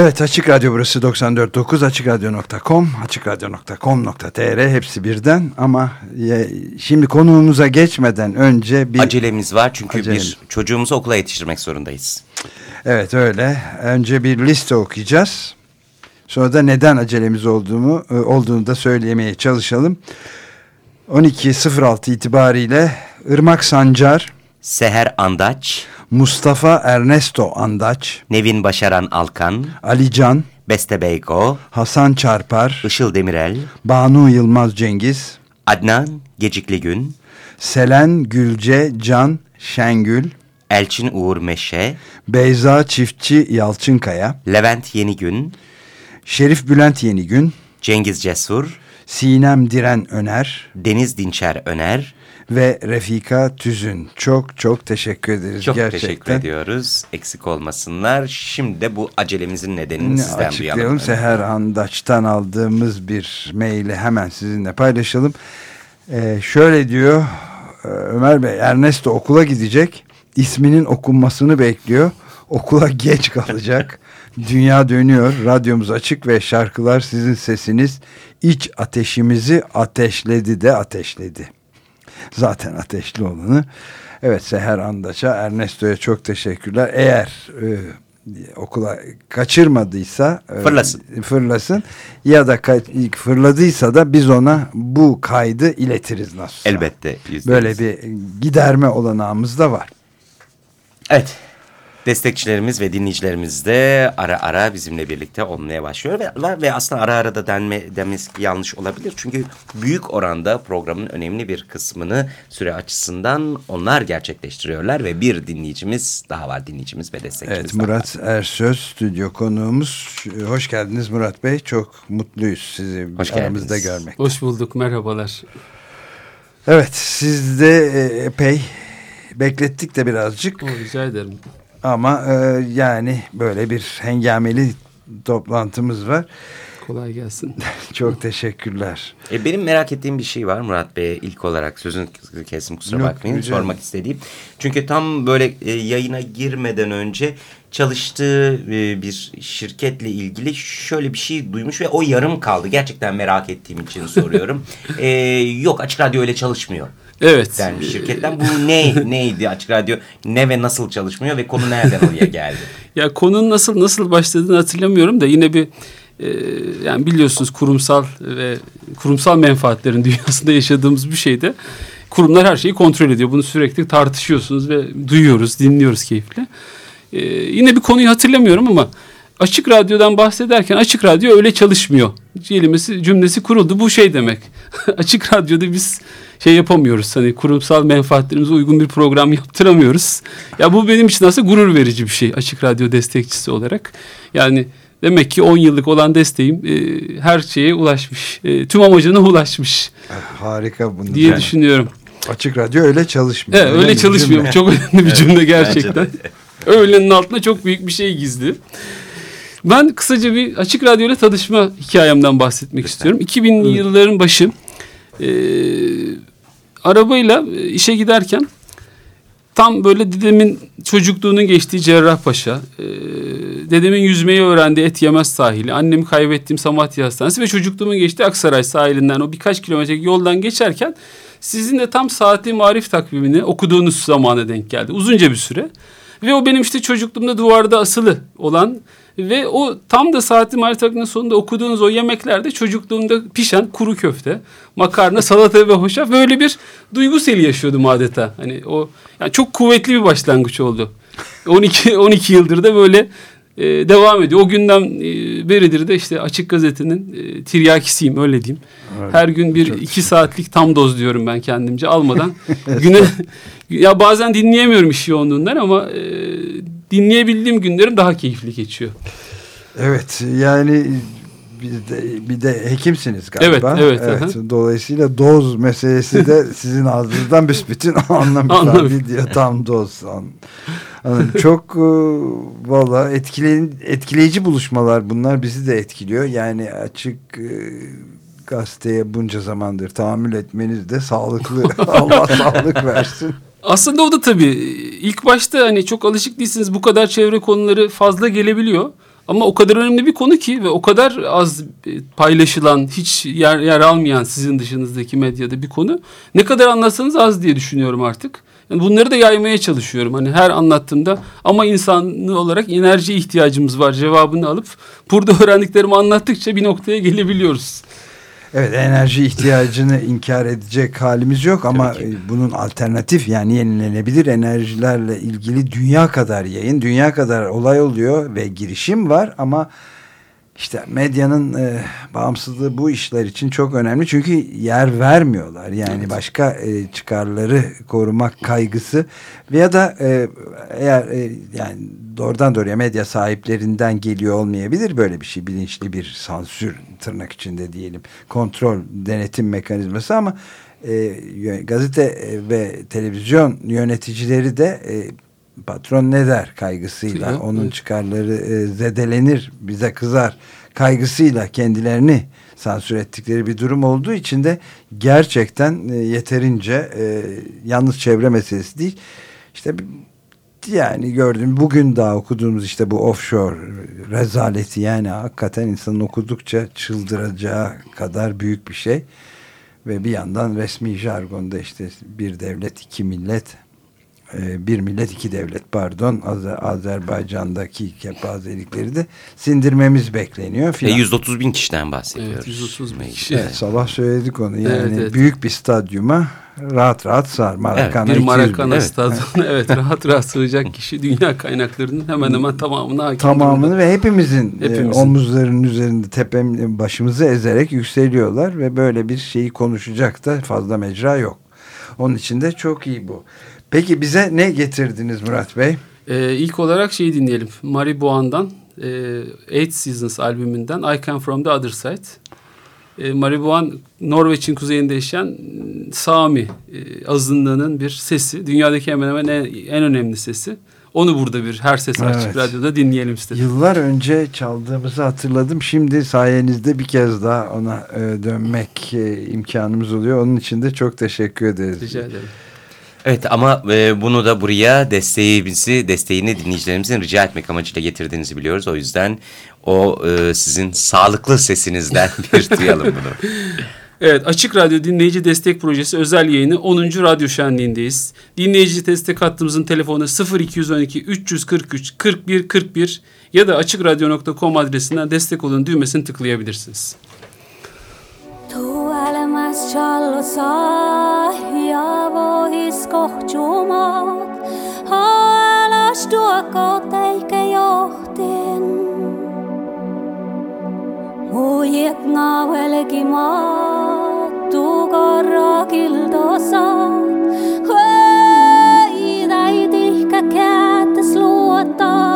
Evet Açık Radyo burası 94.9 AçıkRadyo.com AçıkRadyo.com.tr hepsi birden ama şimdi konuğumuza geçmeden önce bir... Acelemiz var çünkü Acelemiz. bir çocuğumuzu okula yetiştirmek zorundayız. Evet öyle. Önce bir liste okuyacağız. Sonra da neden acelemiz olduğunu, e, olduğunu da söylemeye çalışalım. 12.06 itibariyle Irmak Sancar, Seher Andaç, Mustafa Ernesto Andaç, Nevin Başaran Alkan, Ali Can, Beste Beyko, Hasan Çarpar, Işıl Demirel, Banu Yılmaz Cengiz, Adnan Gecikli Gün, Selen Gülce Can Şengül, Elçin Uğur Meşe, Beyza Çiftçi Yalçınkaya, Levent Yenigün, Şerif Bülent Yenigün, Cengiz Cesur, Sinem Diren Öner, Deniz Dinçer Öner, ve Refika Tüzün. Çok çok teşekkür ederiz çok gerçekten. Çok teşekkür ediyoruz. Eksik olmasınlar. Şimdi de bu acelemizin nedenini ne sizden açıklayalım. duyalım. Seher Andaç'tan aldığımız bir maili hemen sizinle paylaşalım. Ee, şöyle diyor e, Ömer Bey Ernesto okula gidecek. İsminin okunmasını bekliyor. Okula geç kalacak. Dünya dönüyor. Radyomuz açık ve şarkılar sizin sesiniz iç ateşimizi ateşledi de ateşledi zaten ateşli olanı. Evet Seher Andaç'a, Ernesto'ya çok teşekkürler. Eğer e, okula kaçırmadıysa e, fırlasın. E, fırlasın ya da fırladıysa da biz ona bu kaydı iletiriz nasıl? Elbette. Böyle bir giderme olanağımız da var. Evet. Destekçilerimiz ve dinleyicilerimiz de ara ara bizimle birlikte olmaya başlıyor ve, ve aslında ara ara da denme, demesi yanlış olabilir. Çünkü büyük oranda programın önemli bir kısmını süre açısından onlar gerçekleştiriyorlar ve bir dinleyicimiz daha var dinleyicimiz ve destekçimiz Evet Murat var. Ersöz stüdyo konuğumuz. Hoş geldiniz Murat Bey. Çok mutluyuz sizi Hoş aramızda geldiniz. görmek. Hoş bulduk merhabalar. Evet siz de e, epey beklettik de birazcık. O, rica ederim. Ama e, yani böyle bir hengameli toplantımız var. Kolay gelsin. Çok teşekkürler. E, benim merak ettiğim bir şey var Murat Bey ilk olarak sözün kesim kusura Yok, bakmayın güzel. sormak istediğim. Çünkü tam böyle e, yayına girmeden önce çalıştığı e, bir şirketle ilgili şöyle bir şey duymuş ve o yarım kaldı. Gerçekten merak ettiğim için soruyorum. e, yok Açık Radyo öyle çalışmıyor. Evet. Denmiş şirketten. Bu ne neydi Açık Radyo? Ne ve nasıl çalışmıyor ve konu nereden oraya geldi? ya konunun nasıl nasıl başladığını hatırlamıyorum da yine bir e, yani biliyorsunuz kurumsal ve kurumsal menfaatlerin dünyasında yaşadığımız bir şeyde kurumlar her şeyi kontrol ediyor. Bunu sürekli tartışıyorsunuz ve duyuyoruz, dinliyoruz keyifle. E, yine bir konuyu hatırlamıyorum ama Açık Radyo'dan bahsederken Açık Radyo öyle çalışmıyor. Kelimesi cümlesi kuruldu. Bu şey demek. açık Radyo'da biz şey yapamıyoruz. Hani kurumsal menfaatlerimize uygun bir program yaptıramıyoruz. Ya bu benim için aslında gurur verici bir şey Açık Radyo destekçisi olarak. Yani demek ki 10 yıllık olan desteğim e, her şeye ulaşmış. E, tüm amacına ulaşmış. Harika bunu. Diye yani. düşünüyorum. Açık Radyo öyle çalışmıyor. Evet, öyle, öyle çalışmıyor. Çok önemli bir cümle gerçekten. Öğlenin altında çok büyük bir şey gizli. Ben kısaca bir Açık Radyo ile tanışma hikayemden bahsetmek Lütfen. istiyorum. 2000'li yılların başı e, arabayla e, işe giderken tam böyle dedemin çocukluğunun geçtiği Cerrahpaşa, e, dedemin yüzmeyi öğrendiği Et Yemez sahili, annemi kaybettiğim Samatya Hastanesi ve çocukluğumun geçtiği Aksaray sahilinden o birkaç kilometrelik yoldan geçerken sizin de tam saatli marif takvimini okuduğunuz zamana denk geldi. Uzunca bir süre. Ve o benim işte çocukluğumda duvarda asılı olan ve o tam da saati Martak'ın sonunda okuduğunuz o yemeklerde çocukluğumda pişen kuru köfte, makarna, salata ve hoşaf böyle bir duygu seli yaşıyordum adeta. Hani o yani çok kuvvetli bir başlangıç oldu. 12 12 yıldır da böyle e, devam ediyor. O günden e, beridir de işte Açık Gazete'nin e, tiryakisiyim öyle diyeyim. Evet, Her gün bir iki güzel. saatlik tam doz diyorum ben kendimce almadan. güne ya bazen dinleyemiyorum iş yoğunluğundan ama e, dinleyebildiğim günlerim daha keyifli geçiyor. Evet yani biz de, bir de hekimsiniz galiba. Evet, evet. evet. Dolayısıyla doz meselesi de sizin ağzınızdan büsbütün anlam ifade ediyor. Tam doz. Anladım. Çok e, valla etkileyici, buluşmalar bunlar bizi de etkiliyor. Yani açık e, gazeteye bunca zamandır tahammül etmeniz de sağlıklı. Allah sağlık versin. Aslında o da tabii ilk başta hani çok alışık değilsiniz bu kadar çevre konuları fazla gelebiliyor. Ama o kadar önemli bir konu ki ve o kadar az paylaşılan, hiç yer, yer almayan sizin dışınızdaki medyada bir konu. Ne kadar anlatsanız az diye düşünüyorum artık. Bunları da yaymaya çalışıyorum. Hani her anlattığımda ama insanlı olarak enerji ihtiyacımız var cevabını alıp burada öğrendiklerimi anlattıkça bir noktaya gelebiliyoruz. Evet enerji ihtiyacını inkar edecek halimiz yok ama bunun alternatif yani yenilenebilir enerjilerle ilgili dünya kadar yayın, dünya kadar olay oluyor ve girişim var ama işte medyanın e, bağımsızlığı bu işler için çok önemli çünkü yer vermiyorlar. Yani evet. başka e, çıkarları korumak kaygısı veya da e, eğer e, yani doğrudan doğruya medya sahiplerinden geliyor olmayabilir böyle bir şey. Bilinçli bir sansür tırnak içinde diyelim. Kontrol, denetim mekanizması ama e, gazete e, ve televizyon yöneticileri de e, patron ne der kaygısıyla evet, onun evet. çıkarları e, zedelenir bize kızar kaygısıyla kendilerini sansür ettikleri bir durum olduğu için de gerçekten e, yeterince e, yalnız çevre meselesi değil. İşte yani gördüm bugün daha okuduğumuz işte bu offshore rezaleti yani hakikaten insanın okudukça çıldıracağı kadar büyük bir şey. Ve bir yandan resmi jargonda işte bir devlet iki millet bir millet iki devlet pardon Azer Azerbaycan'daki kepazelikleri de sindirmemiz bekleniyor. Filan. E 130 bin kişiden bahsediyoruz. Evet 130 bin kişi. Evet, sabah söyledik onu yani evet, evet. büyük bir stadyuma rahat rahat sığar. Marakana evet, bir Marakana stadyumuna evet rahat rahat sığacak kişi dünya kaynaklarının hemen hemen tamamına hakim. Tamamını durumda. ve hepimizin, e, hepimizin. E, omuzlarının üzerinde tepem başımızı ezerek yükseliyorlar ve böyle bir şeyi konuşacak da fazla mecra yok. Onun için de çok iyi bu. Peki bize ne getirdiniz Murat Bey? Ee, ilk olarak şeyi dinleyelim. Mari Boğan'dan e, Eight Seasons albümünden I Come From The Other Side. E, Mari Boğan Norveç'in kuzeyinde yaşayan Sami e, azınlığının bir sesi. Dünyadaki hemen hemen en, en önemli sesi. Onu burada bir her ses açık evet. radyoda dinleyelim istedim. Yıllar önce çaldığımızı hatırladım. Şimdi sayenizde bir kez daha ona e, dönmek e, imkanımız oluyor. Onun için de çok teşekkür ederiz. Rica ederim. Evet ama e, bunu da buraya desteğimizi, desteğini dinleyicilerimizin rica etmek amacıyla getirdiğinizi biliyoruz. O yüzden o e, sizin sağlıklı sesinizden bir duyalım bunu. Evet Açık Radyo Dinleyici Destek Projesi özel yayını 10. Radyo Şenliği'ndeyiz. Dinleyici destek hattımızın telefonu 0212 343 41 41 ya da açıkradyo.com adresinden destek olun düğmesini tıklayabilirsiniz. Poslušalo sahjavo kohtumat alas tuoko teikä johtin. Muijek naavelki maattu korrakilta saat, hei näitihkä kätes luottaa.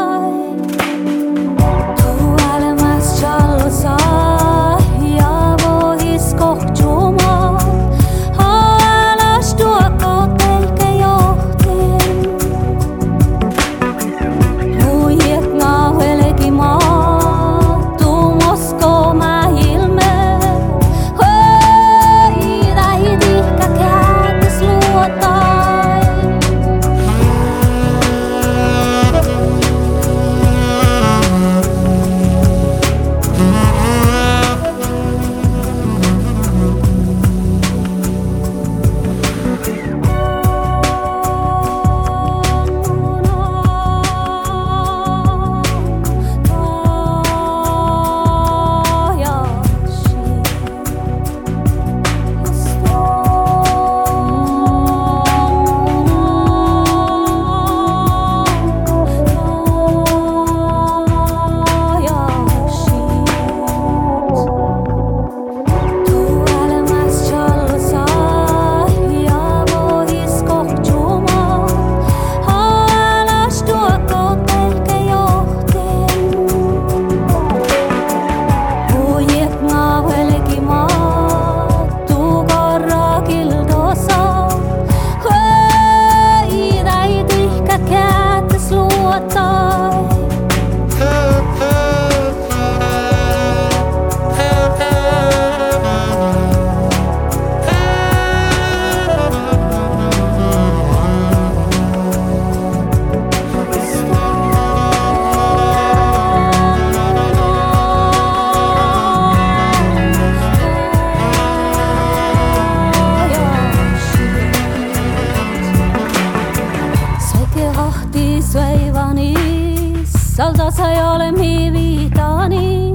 Salta sa ei ole miivitani.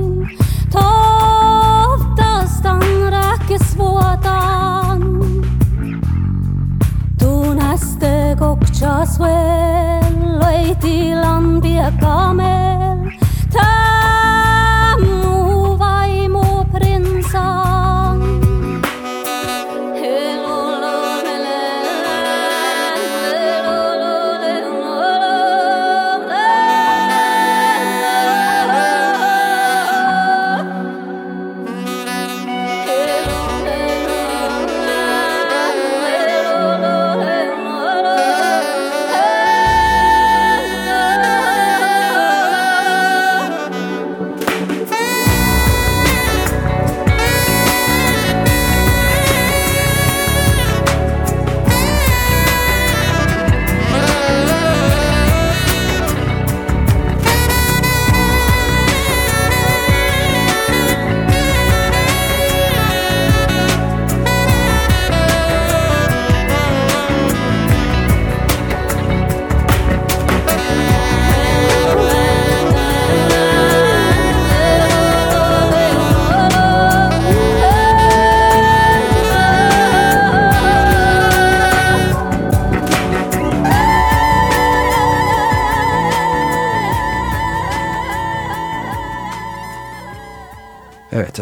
Toivtastan rääkis vuotan. Tunneste kokchas veel, loiti lampi ja kamel.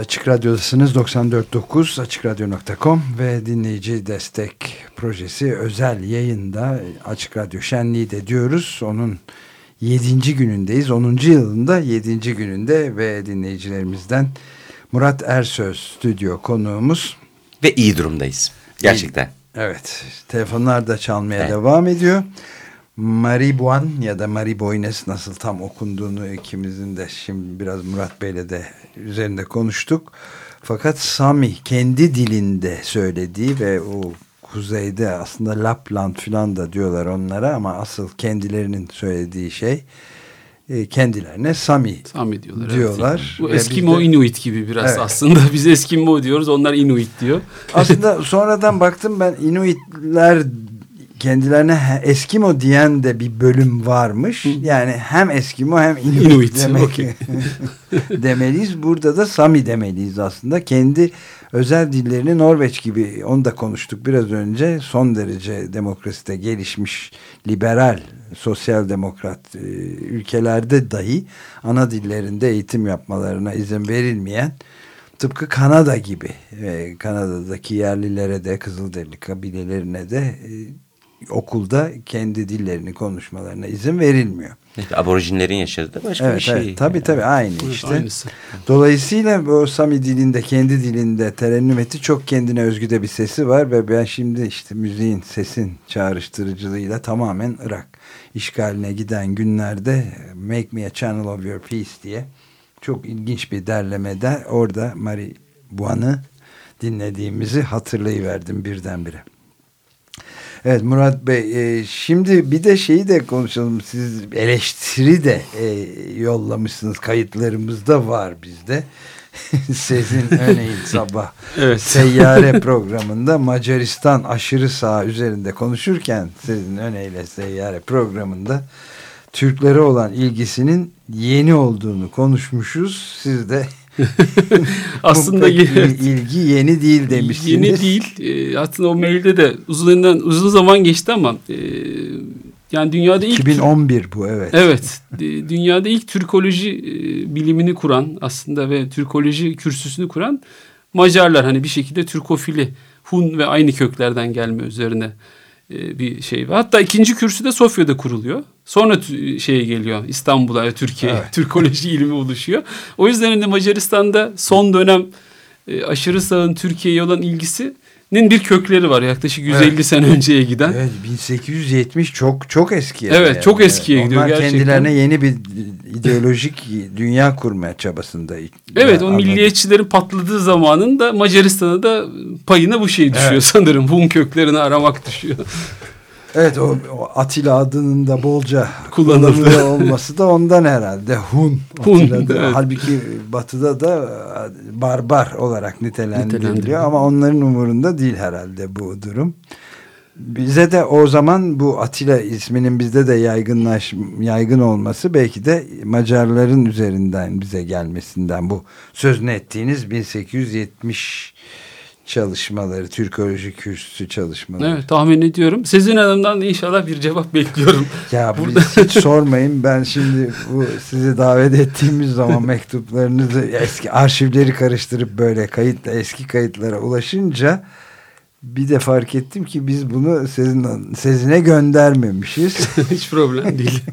Açık Radyo'dasınız 94.9 AçıkRadyo.com ve dinleyici destek projesi özel yayında Açık Radyo Şenliği de diyoruz. Onun 7. günündeyiz. 10. yılında 7. gününde ve dinleyicilerimizden Murat Ersöz stüdyo konuğumuz. Ve iyi durumdayız. Gerçekten. Evet. Telefonlar da çalmaya evet. devam ediyor. Maribuan ya da Mariboynes nasıl tam okunduğunu ikimizin de şimdi biraz Murat Bey'le de üzerinde konuştuk. Fakat Sami kendi dilinde söylediği ve o kuzeyde aslında Lapland filan da diyorlar onlara ama asıl kendilerinin söylediği şey e, kendilerine Sami, Sami diyorlar. diyorlar. Evet. Bu Eskimo de, Inuit gibi biraz evet. aslında. Biz Eskimo diyoruz onlar Inuit diyor. Aslında sonradan baktım ben Inuitler kendilerine Eskimo diyen de bir bölüm varmış. Hı. Yani hem Eskimo hem Inuit, Inuit demek okay. demeliyiz. Burada da Sami demeliyiz aslında. Kendi özel dillerini Norveç gibi onu da konuştuk biraz önce. Son derece demokraside gelişmiş liberal sosyal demokrat e, ülkelerde dahi ana dillerinde eğitim yapmalarına izin verilmeyen tıpkı Kanada gibi e, Kanada'daki yerlilere de Kızılderili kabilelerine de e, okulda kendi dillerini konuşmalarına izin verilmiyor. Evet, aborjinlerin yaşadığı başka evet, bir şey. Evet, tabii tabii aynı işte. Aynısı. Dolayısıyla bu Sami dilinde kendi dilinde terennüm etti. Çok kendine özgü de bir sesi var ve ben şimdi işte müziğin sesin çağrıştırıcılığıyla tamamen Irak işgaline giden günlerde Make Me a Channel of Your Peace diye çok ilginç bir derlemede orada Mari Buan'ı dinlediğimizi hatırlayıverdim birdenbire. Evet Murat Bey e, şimdi bir de şeyi de konuşalım siz eleştiri de e, yollamışsınız kayıtlarımızda var bizde. Sezin örneğin sabah evet. seyyare programında Macaristan aşırı sağ üzerinde konuşurken Sezin öneyle seyyare programında Türklere olan ilgisinin yeni olduğunu konuşmuşuz. Siz de aslında ilgi yeni değil demişsiniz. Yeni değil. E, aslında o mailde de uzun uzun zaman geçti ama e, yani dünyada ilk 2011 bu evet. Evet. dünyada ilk Türkoloji e, bilimini kuran aslında ve Türkoloji kürsüsünü kuran Macarlar hani bir şekilde Türkofili Hun ve aynı köklerden gelme üzerine e, bir şey. Hatta ikinci kürsü de Sofya'da kuruluyor. Sonra şeye geliyor İstanbul'a, Türkiye, evet. Türkoloji ilmi oluşuyor. O yüzden de Macaristan'da son dönem e, aşırı sağın Türkiye'ye olan ilgisi bir kökleri var yaklaşık 150 evet. sene önceye giden. Evet 1870 çok çok eski. Evet yani. çok eskiye evet. gidiyor Onlar gerçekten. kendilerine yeni bir ideolojik dünya kurmaya çabasında. Evet o milliyetçilerin patladığı zamanın da Macaristan'a da payına bu şey düşüyor evet. sanırım. Hun köklerini aramak düşüyor. Evet o, o Atilla adının da bolca kullanılıyor olması da ondan herhalde. Hun. Hun evet. Halbuki batıda da e, barbar olarak nitelendiriliyor ama onların umurunda değil herhalde bu durum. Bize de o zaman bu Atilla isminin bizde de yaygınlaş yaygın olması belki de Macarların üzerinden bize gelmesinden bu sözünü ettiğiniz 1870 çalışmaları, Türkoloji kürsüsü çalışmaları. Evet tahmin ediyorum. Sizin Hanım'dan inşallah bir cevap bekliyorum. ya Burada... hiç sormayın. Ben şimdi bu sizi davet ettiğimiz zaman mektuplarınızı eski arşivleri karıştırıp böyle kayıt eski kayıtlara ulaşınca bir de fark ettim ki biz bunu sizin Sezin'e göndermemişiz. hiç problem değil.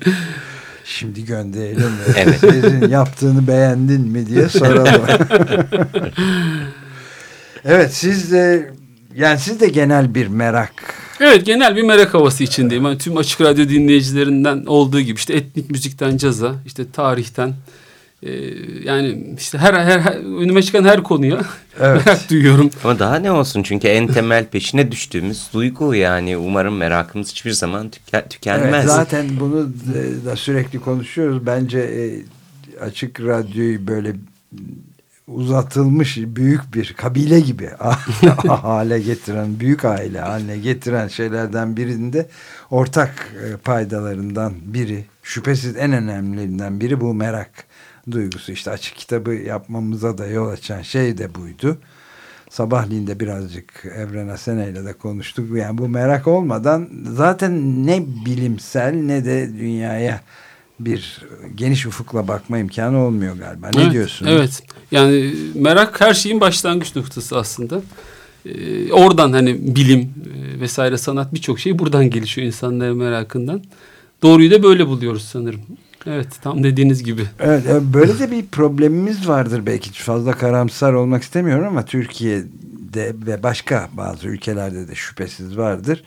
Şimdi gönderelim. Evet. Sezin yaptığını beğendin mi diye soralım. Evet siz de yani siz de genel bir merak. Evet genel bir merak havası içindeyim. Yani tüm açık radyo dinleyicilerinden olduğu gibi işte etnik müzikten caza, işte tarihten e, yani işte her, her, her önüme çıkan her konuya evet. merak duyuyorum. Ama daha ne olsun çünkü en temel peşine düştüğümüz duygu yani umarım merakımız hiçbir zaman tüke, tükenmez. Evet, zaten bunu da sürekli konuşuyoruz. Bence e, açık radyoyu böyle uzatılmış büyük bir kabile gibi hale getiren, büyük aile haline getiren şeylerden birinde ortak e, paydalarından biri, şüphesiz en önemlilerinden biri bu merak duygusu. İşte açık kitabı yapmamıza da yol açan şey de buydu. Sabahleyin de birazcık Evren Asena ile de konuştuk. Yani bu merak olmadan zaten ne bilimsel ne de dünyaya bir geniş ufukla bakma imkanı olmuyor galiba. Ne evet, diyorsunuz? Evet. Yani merak her şeyin başlangıç noktası aslında. Ee, oradan hani bilim e, vesaire sanat birçok şey buradan gelişiyor insanların merakından. Doğruyu da böyle buluyoruz sanırım. Evet tam dediğiniz gibi. Evet böyle de bir problemimiz vardır belki fazla karamsar olmak istemiyorum ama Türkiye'de ve başka bazı ülkelerde de şüphesiz vardır.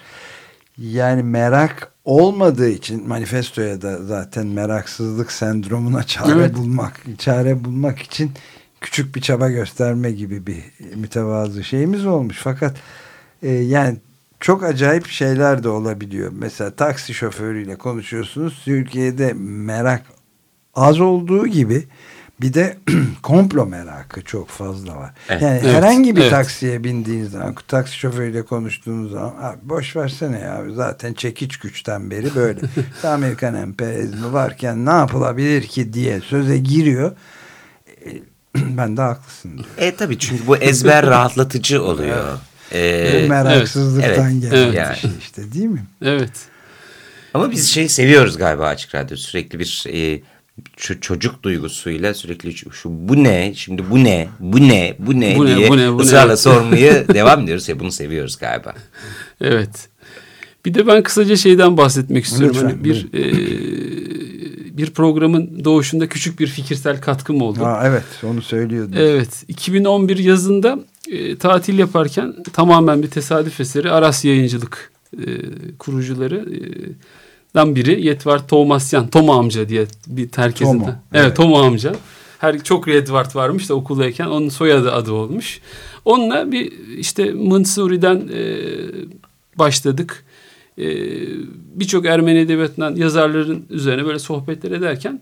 Yani merak olmadığı için manifestoya da zaten meraksızlık sendromuna çare evet. bulmak, çare bulmak için küçük bir çaba gösterme gibi bir mütevazı şeyimiz olmuş. Fakat e, yani çok acayip şeyler de olabiliyor. Mesela taksi şoförüyle konuşuyorsunuz. Türkiye'de merak az olduğu gibi bir de komplo merakı çok fazla var. Evet. Yani evet. herhangi bir evet. taksiye bindiğiniz zaman, taksi şoförüyle konuştuğunuz zaman boş versene ya zaten çekiç güçten beri böyle. Amerikan emperyalizmi varken ne yapılabilir ki diye söze giriyor. Ben de haklısın diyor. E tabii çünkü bu ezber rahatlatıcı oluyor. Ee, bu meraksızlıktan evet, gelen evet. bir şey işte değil mi? Evet. Ama biz şey seviyoruz galiba Açık Radyo. Sürekli bir e, çocuk duygusuyla sürekli şu, şu bu ne şimdi bu ne bu ne bu ne bu diye ne, bu ne, bu ısrarla ne? sormayı devam ediyoruz ya bunu seviyoruz galiba. Evet. Bir de ben kısaca şeyden bahsetmek istiyorum. Lütfen, hani bir e, bir programın doğuşunda küçük bir fikirsel katkım oldu. Aa, evet onu söylüyordun. Evet 2011 yazında e, tatil yaparken tamamen bir tesadüf eseri Aras Yayıncılık e, kurucuları e, dan biri Yetvar Tomasyan, Toma amca diye bir herkesin. Tomo, evet, evet Toma amca. Her çok Redvard varmış da okuldayken onun soyadı adı olmuş. Onunla bir işte Mınsuri'den e, başladık. E, Birçok Ermeni edebiyatından yazarların üzerine böyle sohbetler ederken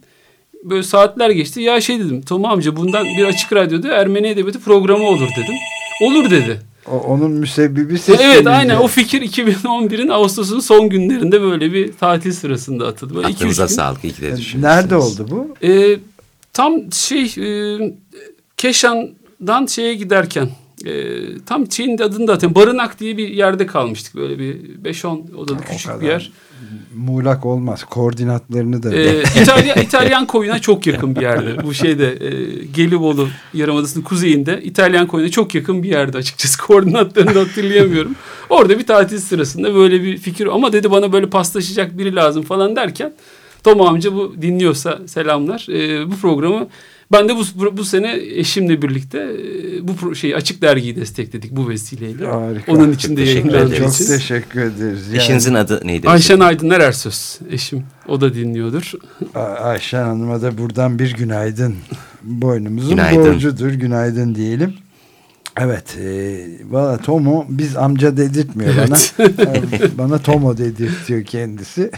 böyle saatler geçti. Ya şey dedim Toma amca bundan bir açık radyoda Ermeni edebiyatı programı olur dedim. Olur dedi. O, onun müsebbibi ses. Evet aynen o fikir 2011'in Ağustos'un son günlerinde böyle bir tatil sırasında atıldı. Böyle Aklınıza sağlık iyi ki de Nerede oldu bu? Ee, tam şey e, Keşan'dan şeye giderken e, tam şeyin adını da atayım. Barınak diye bir yerde kalmıştık. Böyle bir 5-10 odalı ha, küçük bir yer muğlak olmaz. Koordinatlarını da. Ee, İtalya, İtalyan koyuna çok yakın bir yerde. Bu şeyde e, Gelibolu Yarımadası'nın kuzeyinde İtalyan koyuna çok yakın bir yerde açıkçası. Koordinatlarını da hatırlayamıyorum. Orada bir tatil sırasında böyle bir fikir ama dedi bana böyle paslaşacak biri lazım falan derken Tom amca bu dinliyorsa selamlar. E, bu programı ben de bu, bu sene eşimle birlikte e, bu şey açık dergiyi destekledik bu vesileyle. Harika. Onun için de yayınlandığı Çok teşekkür ederiz. Yani. Eşinizin adı neydi? Ayşen Aydınlar Ersöz eşim. O da dinliyordur. Ayşen Hanım'a da buradan bir günaydın. Boynumuzun günaydın. borcudur. Günaydın diyelim. Evet. E, Valla Tomo biz amca dedirtmiyor evet. bana. bana Tomo dedirtiyor kendisi.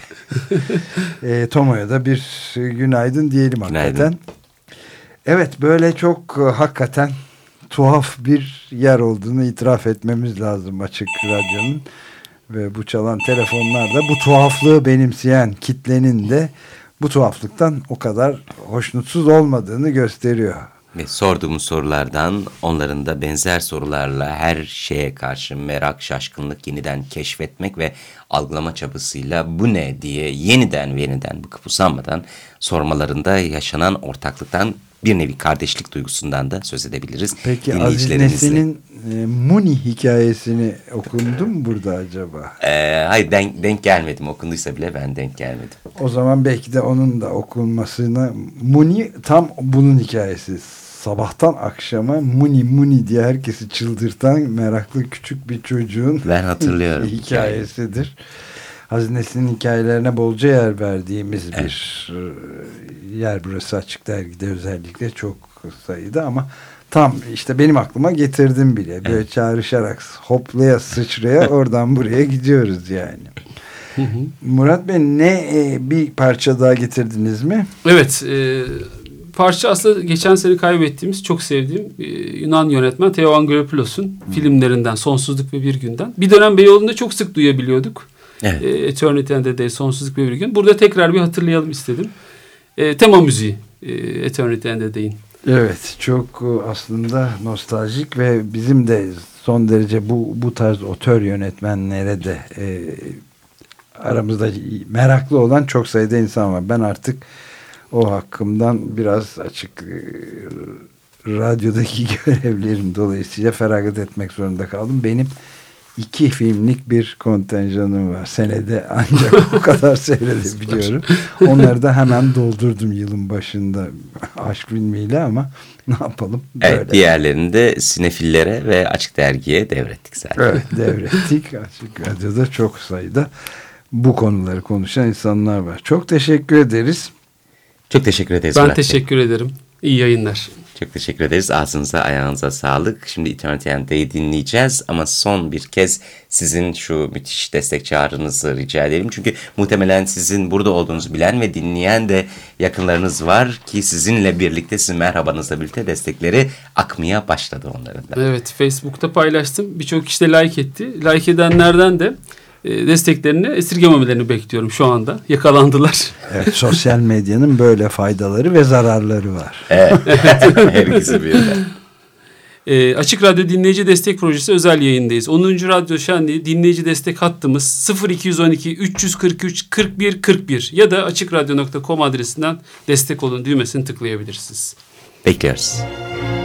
e, Tomo'ya da bir günaydın diyelim günaydın. hakikaten. Evet böyle çok e, hakikaten tuhaf bir yer olduğunu itiraf etmemiz lazım Açık Radyo'nun. Ve bu çalan telefonlarda bu tuhaflığı benimseyen kitlenin de bu tuhaflıktan o kadar hoşnutsuz olmadığını gösteriyor. Ve sorduğumuz sorulardan onların da benzer sorularla her şeye karşı merak, şaşkınlık yeniden keşfetmek ve algılama çabasıyla bu ne diye yeniden ve yeniden bıkıp usanmadan sormalarında yaşanan ortaklıktan bir nevi kardeşlik duygusundan da söz edebiliriz. Peki Aziz Nesin'in e, Muni hikayesini okundun mu burada acaba? Ee, hayır denk, denk gelmedim. Okunduysa bile ben denk gelmedim. O zaman belki de onun da okunmasına Muni tam bunun hikayesi. Sabahtan akşama Muni Muni diye herkesi çıldırtan meraklı küçük bir çocuğun ben hatırlıyorum hikayesidir. Hazinesinin hikayelerine bolca yer verdiğimiz evet. bir e, yer burası açık dergide özellikle çok sayıda ama tam işte benim aklıma getirdim bile. Böyle evet. çağrışarak hoplaya sıçraya oradan buraya gidiyoruz yani. Murat Bey ne e, bir parça daha getirdiniz mi? Evet. E, parça aslında geçen sene kaybettiğimiz çok sevdiğim e, Yunan yönetmen Theo Angelopoulos hmm. filmlerinden Sonsuzluk ve Bir Günden. Bir dönem Beyoğlu'nda çok sık duyabiliyorduk. Evet. E, Eternity and the Day, Sonsuzluk ve Bir Gün. Burada tekrar bir hatırlayalım istedim. E, tema müziği e, Eternity and the Day'in. Evet çok e, aslında nostaljik ve bizim de son derece bu bu tarz otör yönetmenlere de e, aramızda meraklı olan çok sayıda insan var. Ben artık o hakkımdan biraz açık e, radyodaki görevlerim dolayısıyla feragat etmek zorunda kaldım. Benim iki filmlik bir kontenjanım var. Senede ancak bu kadar seyredebiliyorum. Onları da hemen doldurdum yılın başında aşk filmiyle ama ne yapalım? Böyle. Evet diğerlerini de sinefillere ve Açık Dergi'ye devrettik zaten. Evet devrettik. Açık Radyo'da çok sayıda bu konuları konuşan insanlar var. Çok teşekkür ederiz. Çok teşekkür ederiz. Ben Murat teşekkür Bey. ederim. İyi yayınlar. Çok teşekkür ederiz. Ağzınıza ayağınıza sağlık. Şimdi Eternity End'deyi dinleyeceğiz ama son bir kez sizin şu müthiş destek çağrınızı rica edelim. Çünkü muhtemelen sizin burada olduğunuzu bilen ve dinleyen de yakınlarınız var ki sizinle birlikte sizin merhabanızla birlikte destekleri akmaya başladı onların da. Evet Facebook'ta paylaştım. Birçok kişi de like etti. Like edenlerden de desteklerini esirgememelerini bekliyorum şu anda. Yakalandılar. Evet, sosyal medyanın böyle faydaları ve zararları var. Evet, her ikisi birden. E, Açık Radyo Dinleyici Destek Projesi özel yayındayız. 10. Radyo Şenliği dinleyici destek hattımız 0212 343 41 41 ya da açıkradyo.com adresinden destek olun düğmesini tıklayabilirsiniz. Bekliyoruz. Açık